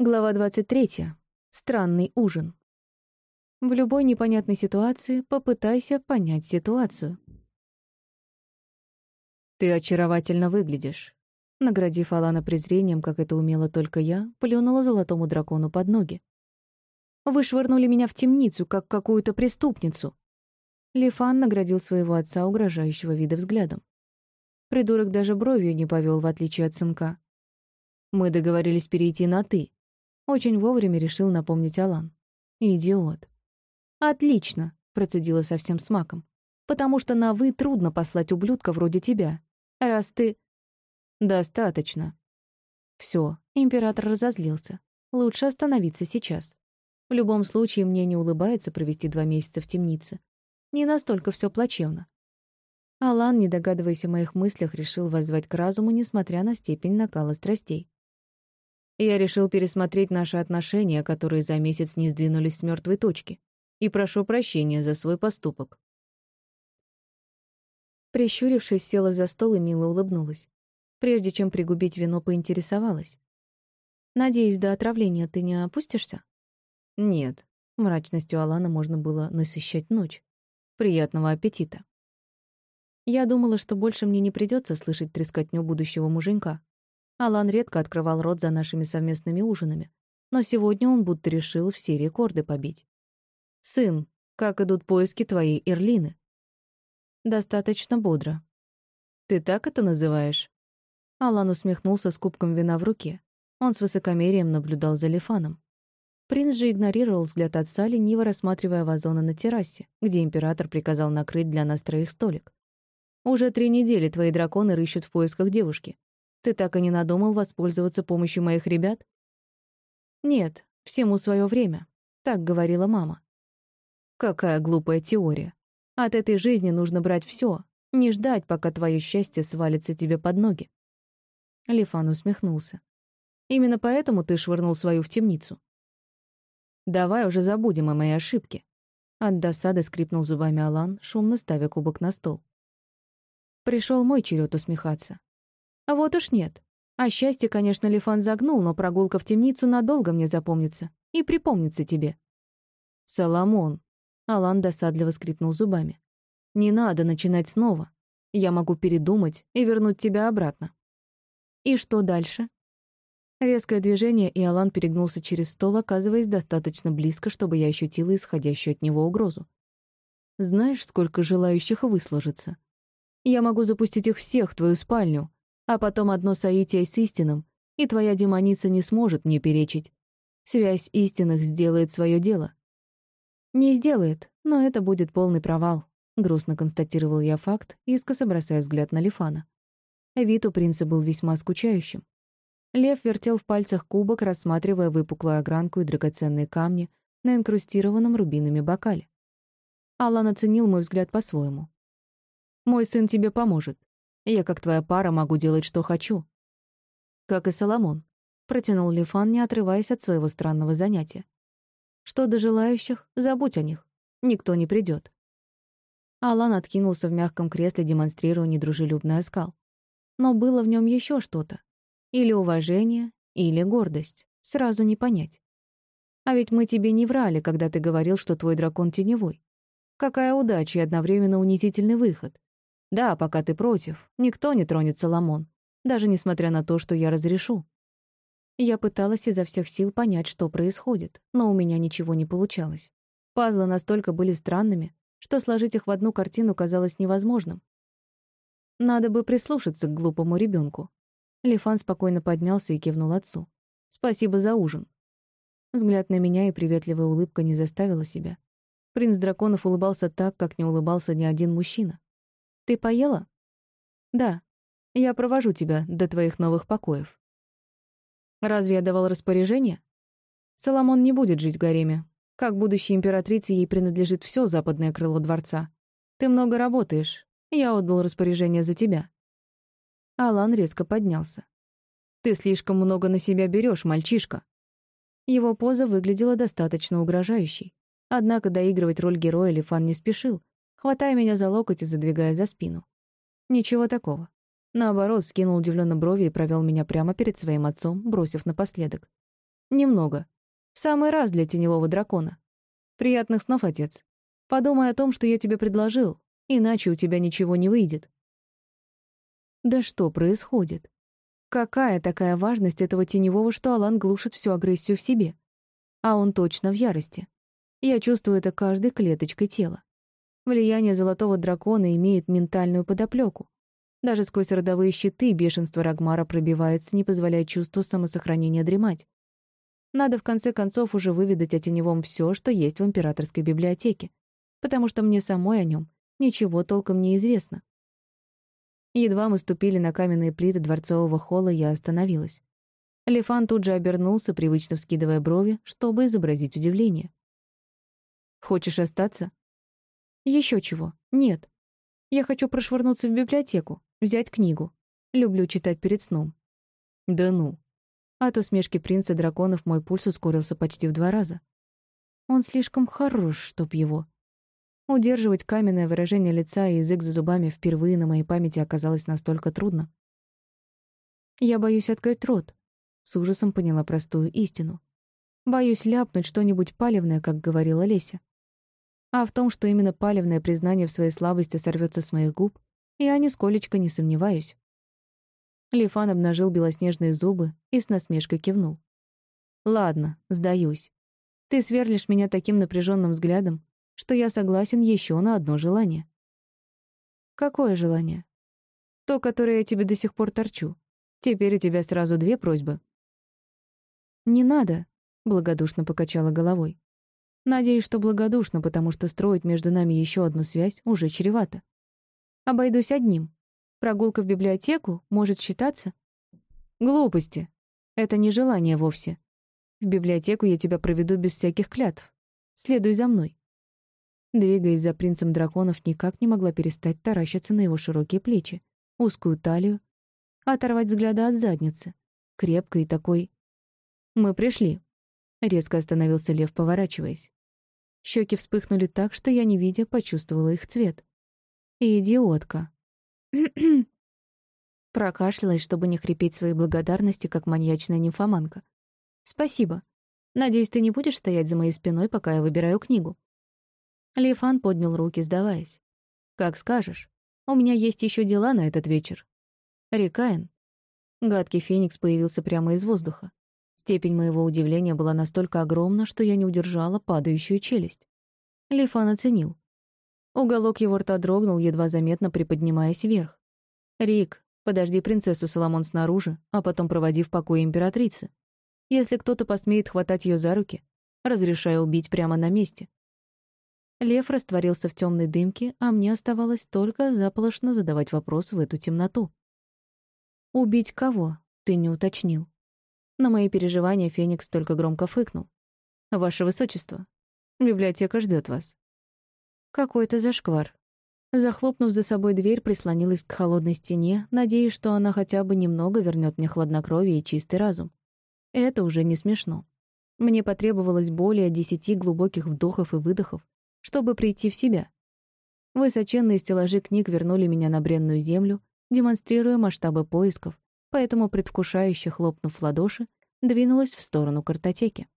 Глава 23. Странный ужин. В любой непонятной ситуации попытайся понять ситуацию. «Ты очаровательно выглядишь», — наградив Алана презрением, как это умела только я, плюнула золотому дракону под ноги. «Вы швырнули меня в темницу, как какую-то преступницу». Лифан наградил своего отца угрожающего вида взглядом. Придурок даже бровью не повел, в отличие от сынка. «Мы договорились перейти на «ты», очень вовремя решил напомнить Алан. Идиот. «Отлично», — процедила совсем с маком. «Потому что на «вы» трудно послать ублюдка вроде тебя. Раз ты...» «Достаточно». Все, император разозлился. Лучше остановиться сейчас. В любом случае, мне не улыбается провести два месяца в темнице. Не настолько все плачевно. Алан, не догадываясь о моих мыслях, решил воззвать к разуму, несмотря на степень накала страстей. Я решил пересмотреть наши отношения, которые за месяц не сдвинулись с мертвой точки, и прошу прощения за свой поступок. Прищурившись, села за стол и мило улыбнулась. Прежде чем пригубить вино, поинтересовалась. «Надеюсь, до отравления ты не опустишься?» «Нет». Мрачностью Алана можно было насыщать ночь. «Приятного аппетита». Я думала, что больше мне не придется слышать трескотню будущего муженька, Алан редко открывал рот за нашими совместными ужинами, но сегодня он будто решил все рекорды побить. «Сын, как идут поиски твоей Эрлины?» «Достаточно бодро». «Ты так это называешь?» Алан усмехнулся с кубком вина в руке. Он с высокомерием наблюдал за Лифаном. Принц же игнорировал взгляд отца, лениво рассматривая вазоны на террасе, где император приказал накрыть для нас троих столик. «Уже три недели твои драконы рыщут в поисках девушки. Ты так и не надумал воспользоваться помощью моих ребят? Нет, всему свое время, так говорила мама. Какая глупая теория. От этой жизни нужно брать все, не ждать, пока твое счастье свалится тебе под ноги. Лифан усмехнулся. Именно поэтому ты швырнул свою в темницу. Давай уже забудем о моей ошибке. От досады скрипнул зубами Алан, шумно ставя кубок на стол. Пришел мой черед усмехаться. А вот уж нет. А счастье, конечно, Лифан загнул, но прогулка в темницу надолго мне запомнится. И припомнится тебе. Соломон. Алан досадливо скрипнул зубами. Не надо начинать снова. Я могу передумать и вернуть тебя обратно. И что дальше? Резкое движение, и Алан перегнулся через стол, оказываясь достаточно близко, чтобы я ощутила исходящую от него угрозу. Знаешь, сколько желающих выслужиться? Я могу запустить их всех в твою спальню, а потом одно соитие с истинным, и твоя демоница не сможет мне перечить. Связь истинных сделает свое дело. Не сделает, но это будет полный провал, грустно констатировал я факт, искоса бросая взгляд на Лифана. Вид у принца был весьма скучающим. Лев вертел в пальцах кубок, рассматривая выпуклую огранку и драгоценные камни на инкрустированном рубинами бокале. Алан оценил мой взгляд по-своему. «Мой сын тебе поможет. Я, как твоя пара, могу делать, что хочу». «Как и Соломон», — протянул Лифан, не отрываясь от своего странного занятия. «Что до желающих, забудь о них. Никто не придет. Алан откинулся в мягком кресле, демонстрируя недружелюбный оскал. Но было в нем еще что-то. Или уважение, или гордость. Сразу не понять. А ведь мы тебе не врали, когда ты говорил, что твой дракон теневой. Какая удача и одновременно унизительный выход. Да, пока ты против, никто не тронет Соломон, даже несмотря на то, что я разрешу. Я пыталась изо всех сил понять, что происходит, но у меня ничего не получалось. Пазлы настолько были странными, что сложить их в одну картину казалось невозможным. Надо бы прислушаться к глупому ребенку. Лифан спокойно поднялся и кивнул отцу. «Спасибо за ужин». Взгляд на меня и приветливая улыбка не заставила себя. Принц драконов улыбался так, как не улыбался ни один мужчина. Ты поела? Да. Я провожу тебя до твоих новых покоев. Разве я давал распоряжение? Соломон не будет жить в гареме. Как будущей императрице ей принадлежит все западное крыло дворца. Ты много работаешь. Я отдал распоряжение за тебя. Алан резко поднялся. Ты слишком много на себя берешь, мальчишка. Его поза выглядела достаточно угрожающей. Однако доигрывать роль героя Лифан не спешил, хватая меня за локоть и задвигая за спину. Ничего такого. Наоборот, скинул удивленно брови и провел меня прямо перед своим отцом, бросив напоследок. Немного. В самый раз для теневого дракона. Приятных снов, отец. Подумай о том, что я тебе предложил, иначе у тебя ничего не выйдет. Да что происходит? Какая такая важность этого теневого, что Алан глушит всю агрессию в себе? А он точно в ярости. Я чувствую это каждой клеточкой тела. Влияние золотого дракона имеет ментальную подоплеку. Даже сквозь родовые щиты бешенство Рагмара пробивается, не позволяя чувству самосохранения дремать. Надо в конце концов уже выведать о теневом все, что есть в императорской библиотеке, потому что мне самой о нем ничего толком не известно. Едва мы ступили на каменные плиты дворцового холла, я остановилась. Лефан тут же обернулся, привычно вскидывая брови, чтобы изобразить удивление. «Хочешь остаться?» Еще чего? Нет. Я хочу прошвырнуться в библиотеку, взять книгу. Люблю читать перед сном. Да ну. От усмешки принца драконов мой пульс ускорился почти в два раза. Он слишком хорош, чтоб его. Удерживать каменное выражение лица и язык за зубами впервые на моей памяти оказалось настолько трудно. Я боюсь открыть рот. С ужасом поняла простую истину. Боюсь ляпнуть что-нибудь палевное, как говорила Леся. А в том, что именно палевное признание в своей слабости сорвется с моих губ, я нисколечко не сомневаюсь. Лифан обнажил белоснежные зубы и с насмешкой кивнул. «Ладно, сдаюсь. Ты сверлишь меня таким напряженным взглядом, что я согласен еще на одно желание». «Какое желание?» «То, которое я тебе до сих пор торчу. Теперь у тебя сразу две просьбы». «Не надо», — благодушно покачала головой. Надеюсь, что благодушно, потому что строить между нами еще одну связь уже чревато. Обойдусь одним. Прогулка в библиотеку может считаться... Глупости. Это не желание вовсе. В библиотеку я тебя проведу без всяких клятв. Следуй за мной. Двигаясь за принцем драконов, никак не могла перестать таращиться на его широкие плечи, узкую талию, оторвать взгляда от задницы, крепкой и такой... «Мы пришли», — резко остановился лев, поворачиваясь. Щеки вспыхнули так, что я, не видя, почувствовала их цвет. «Идиотка!» Прокашлялась, чтобы не хрипеть своей благодарности, как маньячная нимфоманка. «Спасибо. Надеюсь, ты не будешь стоять за моей спиной, пока я выбираю книгу». Лифан поднял руки, сдаваясь. «Как скажешь. У меня есть еще дела на этот вечер». «Рекаин». Гадкий феникс появился прямо из воздуха. Степень моего удивления была настолько огромна, что я не удержала падающую челюсть. Лифан оценил. Уголок его рта дрогнул, едва заметно приподнимаясь вверх. «Рик, подожди принцессу Соломон снаружи, а потом проводи в покое императрицы. Если кто-то посмеет хватать ее за руки, разрешаю убить прямо на месте». Лев растворился в темной дымке, а мне оставалось только заполошно задавать вопрос в эту темноту. «Убить кого?» — ты не уточнил. На мои переживания Феникс только громко фыкнул. «Ваше Высочество, библиотека ждет вас». Какой-то зашквар. Захлопнув за собой дверь, прислонилась к холодной стене, надеясь, что она хотя бы немного вернет мне хладнокровие и чистый разум. Это уже не смешно. Мне потребовалось более десяти глубоких вдохов и выдохов, чтобы прийти в себя. Высоченные стеллажи книг вернули меня на бренную землю, демонстрируя масштабы поисков, поэтому, предвкушающе хлопнув в ладоши, двинулась в сторону картотеки.